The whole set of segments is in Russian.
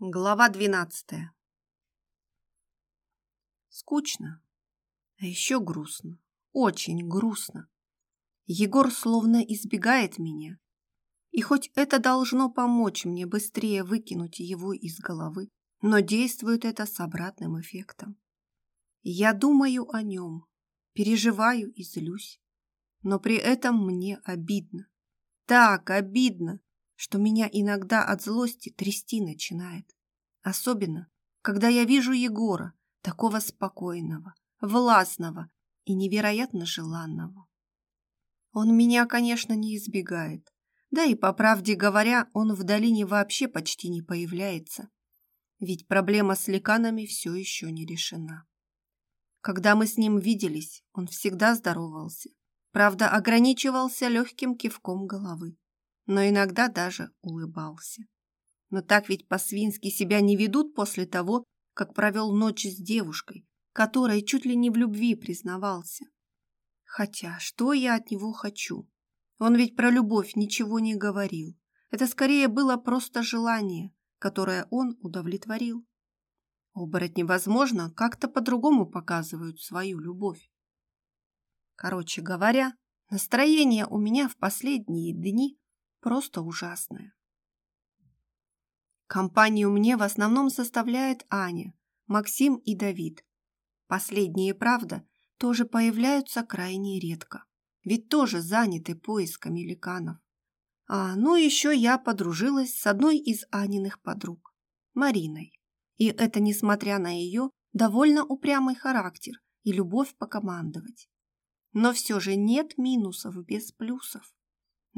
Глава двенадцатая. Скучно, а еще грустно, очень грустно. Егор словно избегает меня, и хоть это должно помочь мне быстрее выкинуть его из головы, но действует это с обратным эффектом. Я думаю о нем, переживаю и злюсь, но при этом мне обидно. Так обидно, что меня иногда от злости трясти начинает. Особенно, когда я вижу Егора, такого спокойного, властного и невероятно желанного. Он меня, конечно, не избегает. Да и, по правде говоря, он в долине вообще почти не появляется. Ведь проблема с ликанами все еще не решена. Когда мы с ним виделись, он всегда здоровался. Правда, ограничивался легким кивком головы но иногда даже улыбался. Но так ведь по-свински себя не ведут после того, как провел ночь с девушкой, которой чуть ли не в любви признавался. Хотя, что я от него хочу? Он ведь про любовь ничего не говорил. Это скорее было просто желание, которое он удовлетворил. Оборотни, возможно, как-то по-другому показывают свою любовь. Короче говоря, настроение у меня в последние дни просто ужасное. Компанию мне в основном составляет Аня, Максим и Давид. Последние, правда, тоже появляются крайне редко, ведь тоже заняты поисками ликанов. А, ну еще я подружилась с одной из Аниных подруг, Мариной. И это несмотря на ее довольно упрямый характер и любовь покомандовать. Но все же нет минусов без плюсов.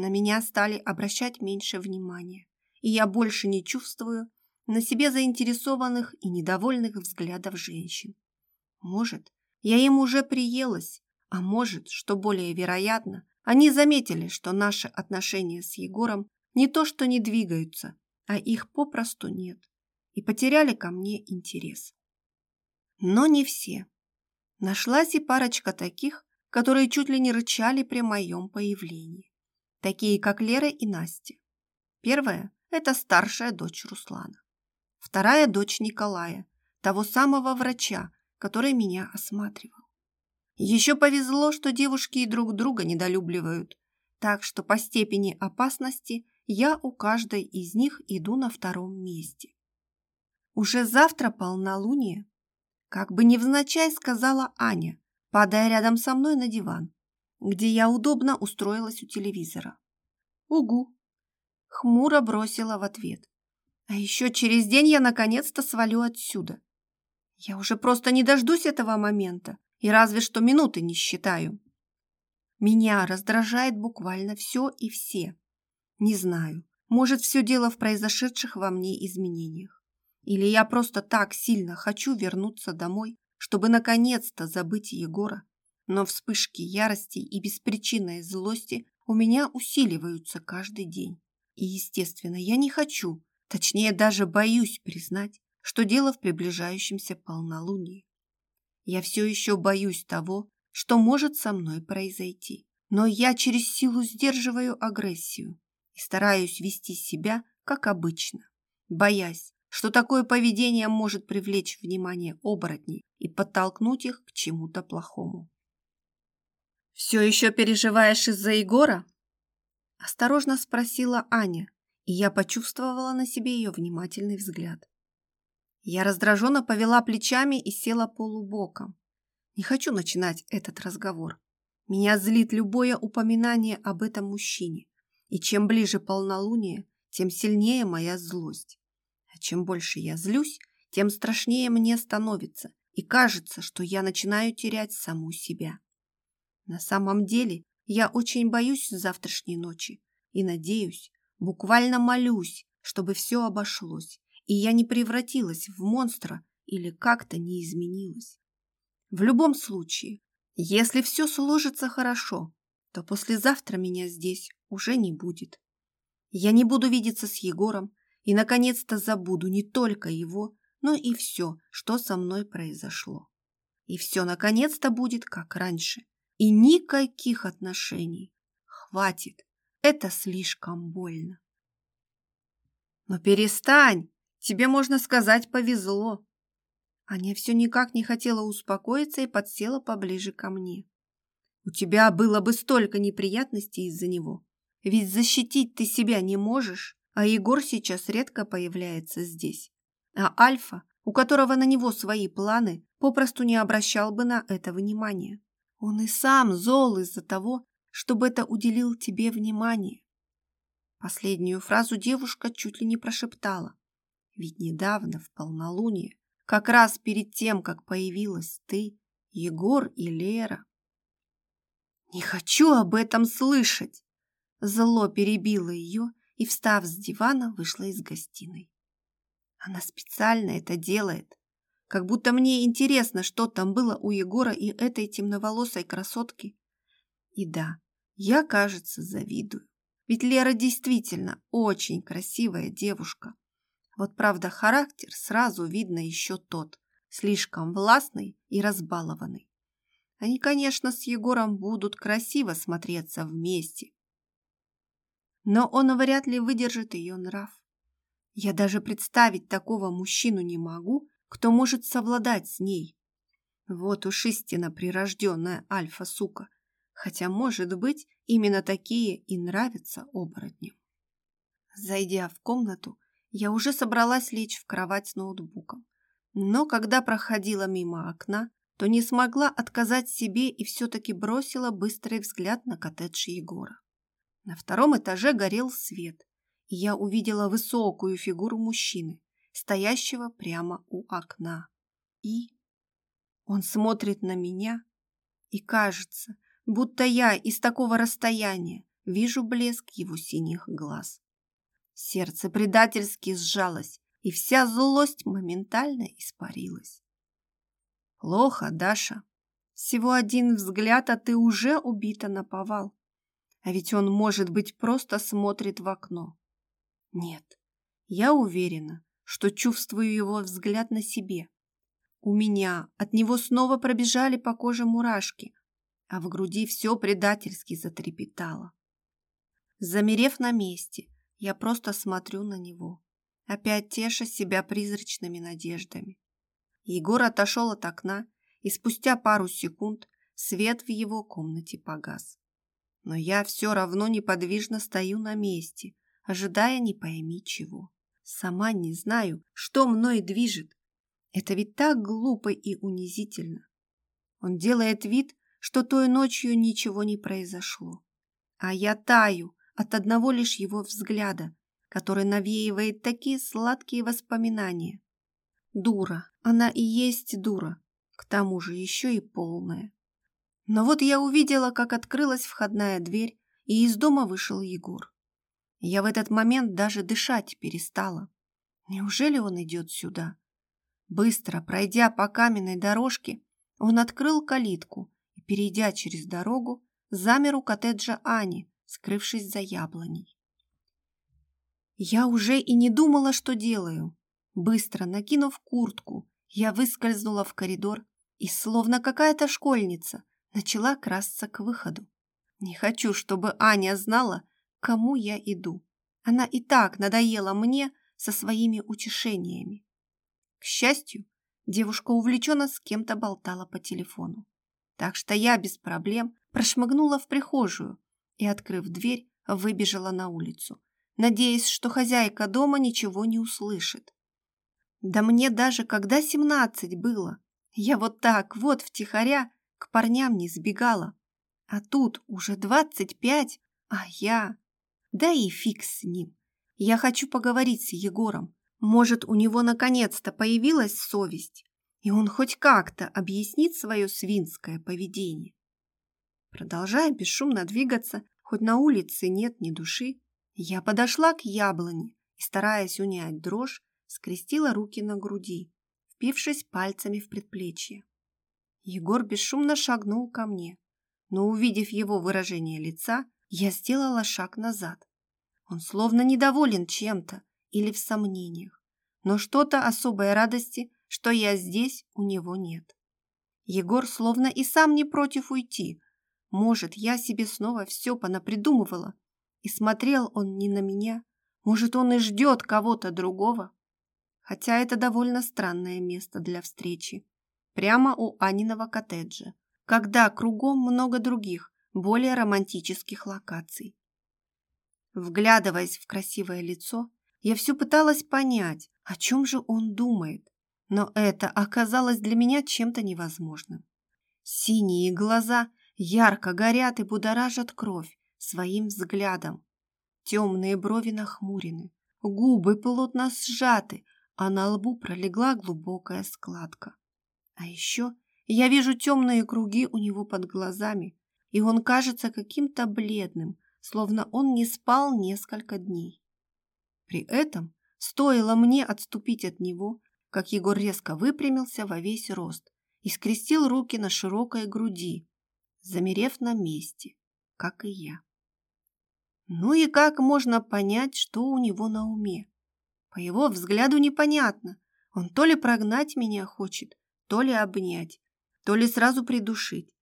На меня стали обращать меньше внимания, и я больше не чувствую на себе заинтересованных и недовольных взглядов женщин. Может, я им уже приелась, а может, что более вероятно, они заметили, что наши отношения с Егором не то что не двигаются, а их попросту нет, и потеряли ко мне интерес. Но не все. Нашлась и парочка таких, которые чуть ли не рычали при моем появлении такие как Лера и Настя. Первая – это старшая дочь Руслана. Вторая – дочь Николая, того самого врача, который меня осматривал. Еще повезло, что девушки и друг друга недолюбливают, так что по степени опасности я у каждой из них иду на втором месте. Уже завтра полнолуние, как бы невзначай сказала Аня, падая рядом со мной на диван где я удобно устроилась у телевизора. «Угу!» — хмуро бросила в ответ. «А еще через день я наконец-то свалю отсюда. Я уже просто не дождусь этого момента и разве что минуты не считаю. Меня раздражает буквально все и все. Не знаю, может, все дело в произошедших во мне изменениях. Или я просто так сильно хочу вернуться домой, чтобы наконец-то забыть Егора но вспышки ярости и беспричинной злости у меня усиливаются каждый день. И, естественно, я не хочу, точнее, даже боюсь признать, что дело в приближающемся полнолунии. Я все еще боюсь того, что может со мной произойти. Но я через силу сдерживаю агрессию и стараюсь вести себя, как обычно, боясь, что такое поведение может привлечь внимание оборотней и подтолкнуть их к чему-то плохому. «Все еще переживаешь из-за Егора?» Осторожно спросила Аня, и я почувствовала на себе ее внимательный взгляд. Я раздраженно повела плечами и села полубоком. Не хочу начинать этот разговор. Меня злит любое упоминание об этом мужчине. И чем ближе полнолуние, тем сильнее моя злость. А чем больше я злюсь, тем страшнее мне становится, и кажется, что я начинаю терять саму себя. На самом деле я очень боюсь завтрашней ночи и надеюсь, буквально молюсь, чтобы все обошлось, и я не превратилась в монстра или как-то не изменилась. В любом случае, если все сложится хорошо, то послезавтра меня здесь уже не будет. Я не буду видеться с Егором и, наконец-то, забуду не только его, но и все, что со мной произошло. И все, наконец-то, будет как раньше и никаких отношений. Хватит, это слишком больно. Но перестань, тебе, можно сказать, повезло. Аня все никак не хотела успокоиться и подсела поближе ко мне. У тебя было бы столько неприятностей из-за него. Ведь защитить ты себя не можешь, а Егор сейчас редко появляется здесь. А Альфа, у которого на него свои планы, попросту не обращал бы на это внимания. Он и сам зол из-за того, чтобы это уделил тебе внимание. Последнюю фразу девушка чуть ли не прошептала. Ведь недавно, в полнолуние, как раз перед тем, как появилась ты, Егор и Лера. «Не хочу об этом слышать!» Зло перебило ее и, встав с дивана, вышла из гостиной. Она специально это делает, как будто мне интересно, что там было у Егора и этой темноволосой красотки. И да, я, кажется, завидую. Ведь Лера действительно очень красивая девушка. Вот правда, характер сразу видно еще тот, слишком властный и разбалованный. Они, конечно, с Егором будут красиво смотреться вместе. Но он вряд ли выдержит ее нрав. Я даже представить такого мужчину не могу, кто может совладать с ней. Вот уж истинно прирожденная альфа-сука, хотя, может быть, именно такие и нравятся оборотням. Зайдя в комнату, я уже собралась лечь в кровать с ноутбуком. Но когда проходила мимо окна, то не смогла отказать себе и все-таки бросила быстрый взгляд на коттедж Егора. На втором этаже горел свет, и я увидела высокую фигуру мужчины, стоящего прямо у окна. И он смотрит на меня, и кажется, будто я из такого расстояния вижу блеск его синих глаз. Сердце предательски сжалось, и вся злость моментально испарилась. Плохо, Даша. Всего один взгляд, а ты уже убита на повал. А ведь он, может быть, просто смотрит в окно. Нет, я уверена, что чувствую его взгляд на себе. У меня от него снова пробежали по коже мурашки, а в груди все предательски затрепетало. Замерев на месте, я просто смотрю на него, опять теша себя призрачными надеждами. Егор отошел от окна, и спустя пару секунд свет в его комнате погас. Но я все равно неподвижно стою на месте, ожидая не пойми чего. Сама не знаю, что мной движет. Это ведь так глупо и унизительно. Он делает вид, что той ночью ничего не произошло. А я таю от одного лишь его взгляда, который навеивает такие сладкие воспоминания. Дура, она и есть дура, к тому же еще и полная. Но вот я увидела, как открылась входная дверь, и из дома вышел Егор. Я в этот момент даже дышать перестала. Неужели он идет сюда? Быстро, пройдя по каменной дорожке, он открыл калитку и, перейдя через дорогу, замер у коттеджа Ани, скрывшись за яблоней. Я уже и не думала, что делаю. Быстро накинув куртку, я выскользнула в коридор и, словно какая-то школьница, начала красться к выходу. Не хочу, чтобы Аня знала, кому я иду. Она и так надоела мне со своими утешениями. К счастью, девушка увлеченно с кем-то болтала по телефону. Так что я без проблем прошмыгнула в прихожую и, открыв дверь, выбежала на улицу, надеясь, что хозяйка дома ничего не услышит. Да мне даже когда семнадцать было, я вот так вот втихаря к парням не сбегала. А тут уже двадцать пять, а я... Да и фиг с ним. Я хочу поговорить с Егором. Может, у него наконец-то появилась совесть, и он хоть как-то объяснит свое свинское поведение. Продолжая бесшумно двигаться, хоть на улице нет ни души, я подошла к яблоне и, стараясь унять дрожь, скрестила руки на груди, впившись пальцами в предплечье. Егор бесшумно шагнул ко мне, но, увидев его выражение лица, я сделала шаг назад. Он словно недоволен чем-то или в сомнениях, но что-то особой радости, что я здесь, у него нет. Егор словно и сам не против уйти. Может, я себе снова все понапридумывала. И смотрел он не на меня. Может, он и ждет кого-то другого. Хотя это довольно странное место для встречи. Прямо у Аниного коттеджа. Когда кругом много других, более романтических локаций. Вглядываясь в красивое лицо, я все пыталась понять, о чем же он думает, но это оказалось для меня чем-то невозможным. Синие глаза ярко горят и будоражат кровь своим взглядом. Темные брови нахмурены, губы плотно сжаты, а на лбу пролегла глубокая складка. А еще я вижу темные круги у него под глазами, и он кажется каким-то бледным, словно он не спал несколько дней. При этом стоило мне отступить от него, как Егор резко выпрямился во весь рост и скрестил руки на широкой груди, замерев на месте, как и я. Ну и как можно понять, что у него на уме? По его взгляду непонятно. Он то ли прогнать меня хочет, то ли обнять, то ли сразу придушить.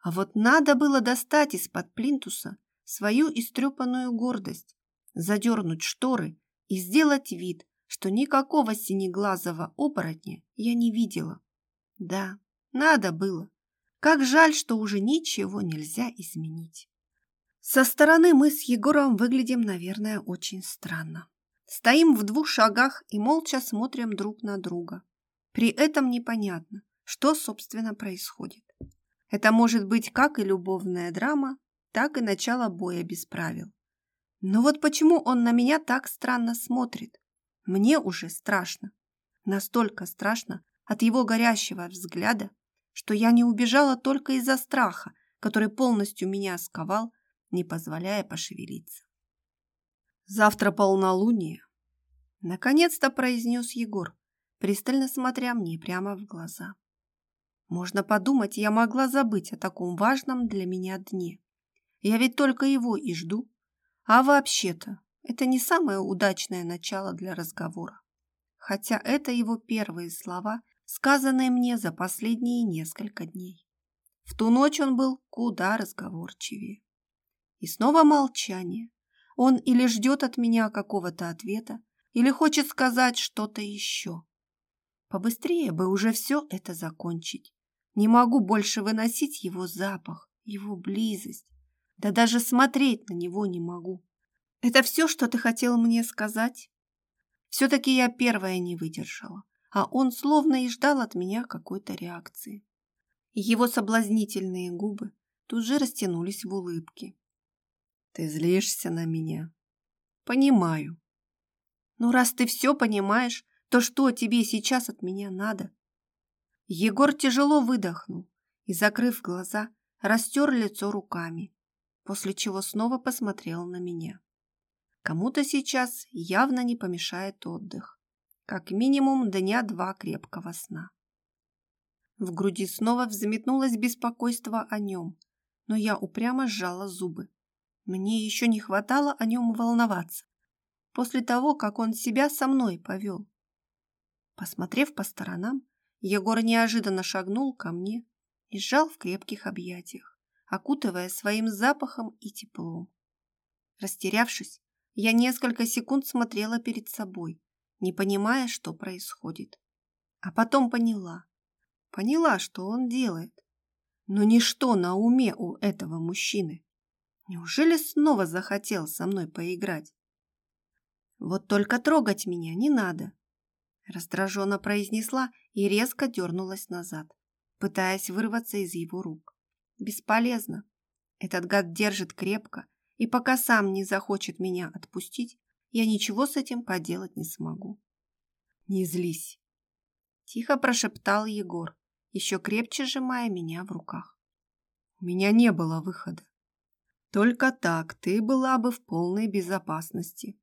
А вот надо было достать из-под плинтуса свою истрепанную гордость, задернуть шторы и сделать вид, что никакого синеглазого оборотня я не видела. Да, надо было. Как жаль, что уже ничего нельзя изменить. Со стороны мы с Егором выглядим, наверное, очень странно. Стоим в двух шагах и молча смотрим друг на друга. При этом непонятно, что, собственно, происходит. Это может быть как и любовная драма, так и начало боя без правил. Но вот почему он на меня так странно смотрит? Мне уже страшно. Настолько страшно от его горящего взгляда, что я не убежала только из-за страха, который полностью меня сковал, не позволяя пошевелиться. «Завтра полнолуние», — наконец-то произнес Егор, пристально смотря мне прямо в глаза. Можно подумать, я могла забыть о таком важном для меня дне. Я ведь только его и жду. А вообще-то, это не самое удачное начало для разговора. Хотя это его первые слова, сказанные мне за последние несколько дней. В ту ночь он был куда разговорчивее. И снова молчание. Он или ждет от меня какого-то ответа, или хочет сказать что-то еще. Побыстрее бы уже все это закончить. Не могу больше выносить его запах, его близость. Да даже смотреть на него не могу. Это все, что ты хотел мне сказать? Все-таки я первая не выдержала, а он словно и ждал от меня какой-то реакции. Его соблазнительные губы тут же растянулись в улыбке. «Ты злишься на меня?» «Понимаю». «Ну, раз ты все понимаешь, то что тебе сейчас от меня надо?» Егор тяжело выдохнул и, закрыв глаза, растер лицо руками, после чего снова посмотрел на меня. Кому-то сейчас явно не помешает отдых. Как минимум дня два крепкого сна. В груди снова взметнулось беспокойство о нем, но я упрямо сжала зубы. Мне еще не хватало о нем волноваться. После того, как он себя со мной повел. Посмотрев по сторонам, Егор неожиданно шагнул ко мне и сжал в крепких объятиях, окутывая своим запахом и теплом. Растерявшись, я несколько секунд смотрела перед собой, не понимая, что происходит. А потом поняла. Поняла, что он делает. Но ничто на уме у этого мужчины. Неужели снова захотел со мной поиграть? Вот только трогать меня не надо раздраженно произнесла и резко дернулась назад, пытаясь вырваться из его рук. Бесполезно. Этот гад держит крепко, и пока сам не захочет меня отпустить, я ничего с этим поделать не смогу. «Не злись!» Тихо прошептал Егор, еще крепче сжимая меня в руках. «У меня не было выхода. Только так ты была бы в полной безопасности.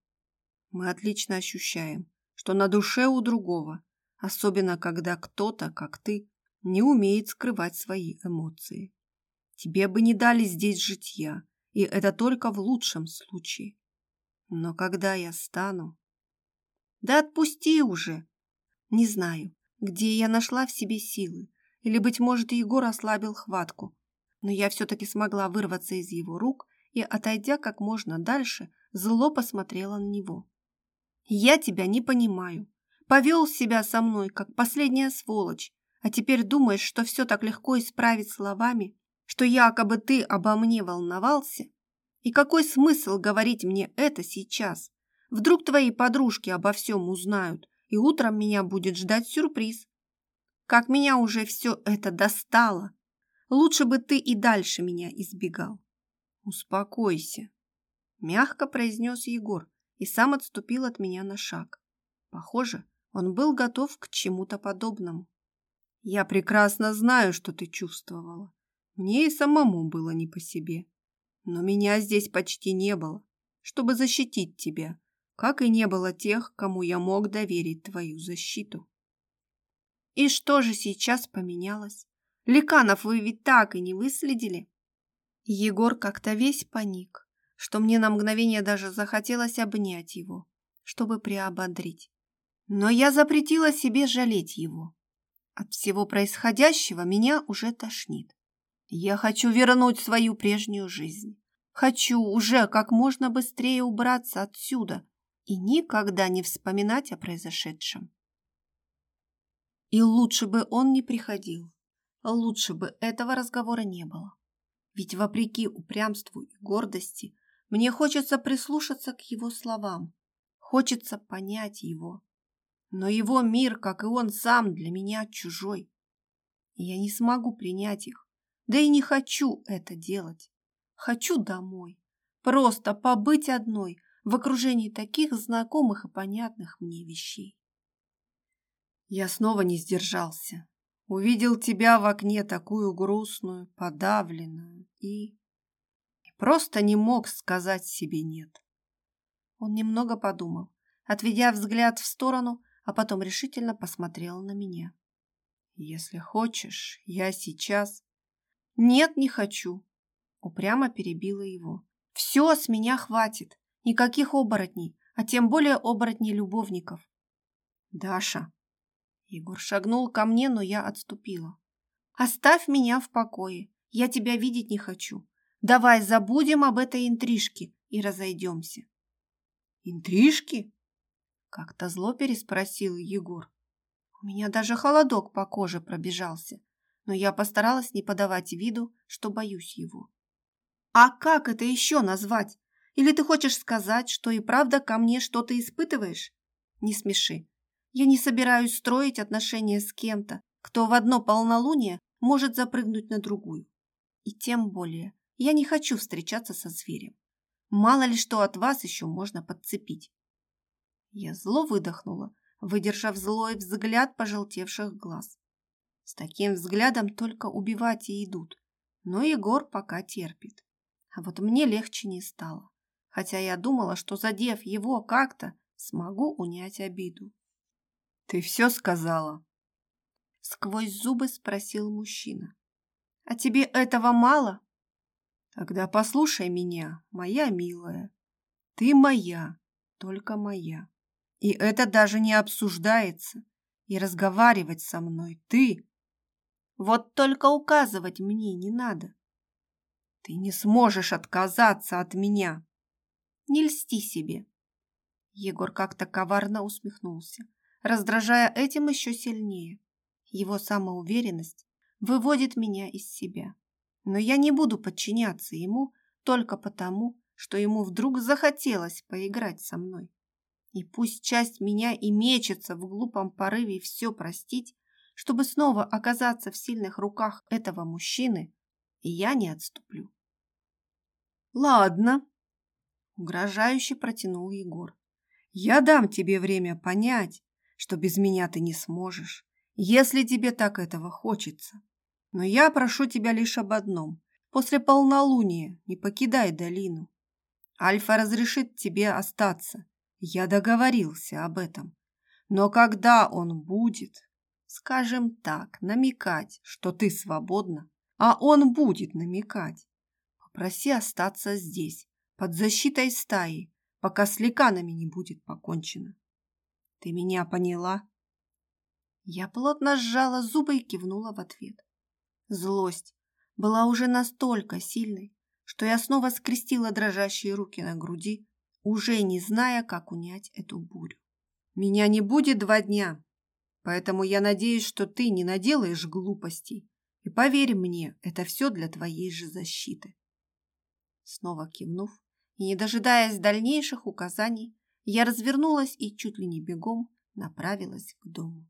Мы отлично ощущаем, что на душе у другого, особенно когда кто-то, как ты, не умеет скрывать свои эмоции. Тебе бы не дали здесь житья, и это только в лучшем случае. Но когда я стану... Да отпусти уже! Не знаю, где я нашла в себе силы, или, быть может, Егор ослабил хватку, но я все-таки смогла вырваться из его рук и, отойдя как можно дальше, зло посмотрела на него. «Я тебя не понимаю. Повел себя со мной, как последняя сволочь, а теперь думаешь, что все так легко исправить словами, что якобы ты обо мне волновался? И какой смысл говорить мне это сейчас? Вдруг твои подружки обо всем узнают, и утром меня будет ждать сюрприз. Как меня уже все это достало! Лучше бы ты и дальше меня избегал. Успокойся, мягко произнес Егор, и сам отступил от меня на шаг. Похоже, он был готов к чему-то подобному. «Я прекрасно знаю, что ты чувствовала. Мне и самому было не по себе. Но меня здесь почти не было, чтобы защитить тебя, как и не было тех, кому я мог доверить твою защиту». «И что же сейчас поменялось? Ликанов вы ведь так и не выследили?» Егор как-то весь паник что мне на мгновение даже захотелось обнять его, чтобы приободрить. Но я запретила себе жалеть его. От всего происходящего меня уже тошнит. Я хочу вернуть свою прежнюю жизнь. Хочу уже как можно быстрее убраться отсюда и никогда не вспоминать о произошедшем. И лучше бы он не приходил. Лучше бы этого разговора не было. Ведь вопреки упрямству и гордости мне хочется прислушаться к его словам, хочется понять его. Но его мир, как и он сам, для меня чужой. Я не смогу принять их, да и не хочу это делать. Хочу домой, просто побыть одной в окружении таких знакомых и понятных мне вещей. Я снова не сдержался. Увидел тебя в окне такую грустную, подавленную и... Просто не мог сказать себе «нет». Он немного подумал, отведя взгляд в сторону, а потом решительно посмотрел на меня. «Если хочешь, я сейчас...» «Нет, не хочу!» Упрямо перебила его. «Все с меня хватит. Никаких оборотней, а тем более оборотней любовников». «Даша!» Егор шагнул ко мне, но я отступила. «Оставь меня в покое. Я тебя видеть не хочу. Давай забудем об этой интрижке и разойдемся. Интрижки? Как-то зло переспросил Егор. У меня даже холодок по коже пробежался, но я постаралась не подавать виду, что боюсь его. А как это еще назвать? Или ты хочешь сказать, что и правда ко мне что-то испытываешь? Не смеши. Я не собираюсь строить отношения с кем-то, кто в одно полнолуние может запрыгнуть на другую. И тем более я не хочу встречаться со зверем. Мало ли что от вас еще можно подцепить. Я зло выдохнула, выдержав злой взгляд пожелтевших глаз. С таким взглядом только убивать и идут. Но Егор пока терпит. А вот мне легче не стало. Хотя я думала, что задев его как-то, смогу унять обиду. «Ты все сказала?» Сквозь зубы спросил мужчина. «А тебе этого мало?» Тогда послушай меня, моя милая. Ты моя, только моя. И это даже не обсуждается. И разговаривать со мной ты. Вот только указывать мне не надо. Ты не сможешь отказаться от меня. Не льсти себе. Егор как-то коварно усмехнулся, раздражая этим еще сильнее. Его самоуверенность выводит меня из себя. Но я не буду подчиняться ему только потому, что ему вдруг захотелось поиграть со мной. И пусть часть меня и мечется в глупом порыве все простить, чтобы снова оказаться в сильных руках этого мужчины, я не отступлю. «Ладно», — угрожающе протянул Егор. «Я дам тебе время понять, что без меня ты не сможешь, если тебе так этого хочется. Но я прошу тебя лишь об одном. После полнолуния не покидай долину. Альфа разрешит тебе остаться. Я договорился об этом. Но когда он будет, скажем так, намекать, что ты свободна, а он будет намекать, попроси остаться здесь, под защитой стаи, пока с ликанами не будет покончено. Ты меня поняла? Я плотно сжала зубы и кивнула в ответ. Злость была уже настолько сильной, что я снова скрестила дрожащие руки на груди, уже не зная, как унять эту бурю. «Меня не будет два дня, поэтому я надеюсь, что ты не наделаешь глупостей. И поверь мне, это все для твоей же защиты». Снова кивнув и не дожидаясь дальнейших указаний, я развернулась и чуть ли не бегом направилась к дому.